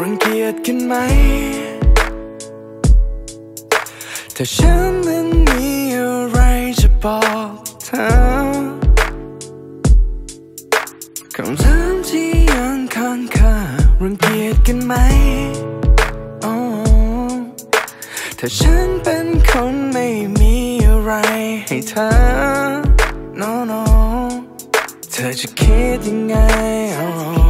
รังเกียจกันไหม ถ้าฉันนั้นมีอะไรจะบอกเธอคำถามที่ยังค้างคารังเกียจกันไหมอ๋อถ้าฉันเป็นคนไม่มีอะไรให้เธอ no no เธอจะคิดยังไงอ๋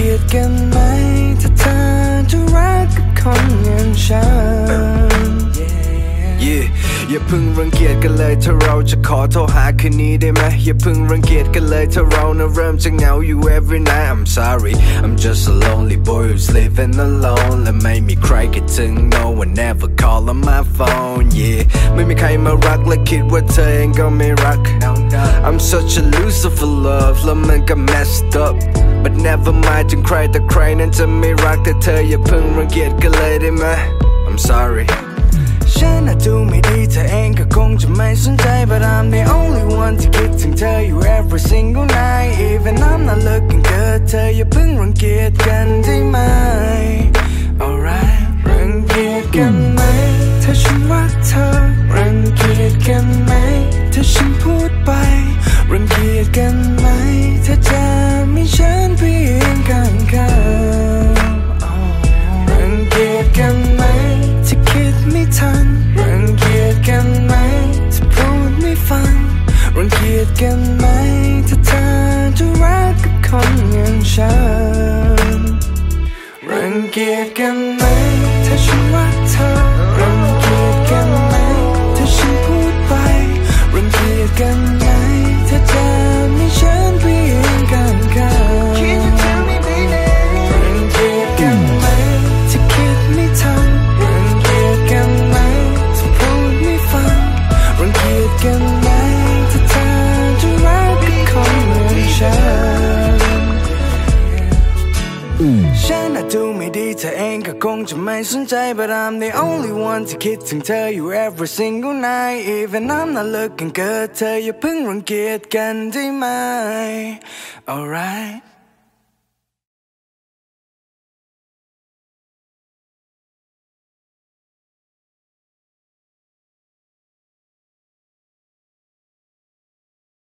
เกียจกันไหม ถ้าเธอจะรักกับคนอย่างฉัน Yeah อย่าเพิ่งรังเกียจกันเลยถ้าเราจะขอโทรหาคืนนี้ได้ไหมอย่าเพิ่งรังเกียจกันเลยถ้าเรานะเริ่มจะเหงาอยู่ every night I'm sorry I'm just a lonely boy who's living alone และไม่มีใครคิดถึง no one ever call on my phone yeah ไม่มีใครมารักและคิดว่าเธอเองก็ไม่รัก I'm such a loser for love แล้วมันก็ messed up but never mind ถึงใครแต่ใครนั้นจะไม่รักแต่เธออย่าเพิ่งรังเกียจกันเลยได้ไหม I'm sorry ฉันอาจดูไม่ดีเธอเองก็คงจะไม่สนใจ but I'm the only one ที่คิดถึงเธออยู่ every single night even I'm not looking good เธออย่าเพิ่งรังเกียจกันได้ กียจกันไหมถ้าเธอจะรักกับคนอย่างฉันรังเกียจกันไหมถ้าฉันรักเธอรังเกียจกันไหมถ้าฉันพูดไปรังเกียจกันไหมถ้าจะมีฉันเพียงข้างข้างรังเกียจกันไหมที่คิดไม่ทันรังเกียจกันไหมที่พูดไม่ฟังรังเกียจกันไหมถ้าเธอ ฉันอาจดูไม่ดีเธอเองก็คงจะไม่สนใจ but I'm the only one ที่คิดถึงเธออยู่ every single night even I'm not looking good เธออย่าเพิ่งรังเกียจกันได้ไหม alright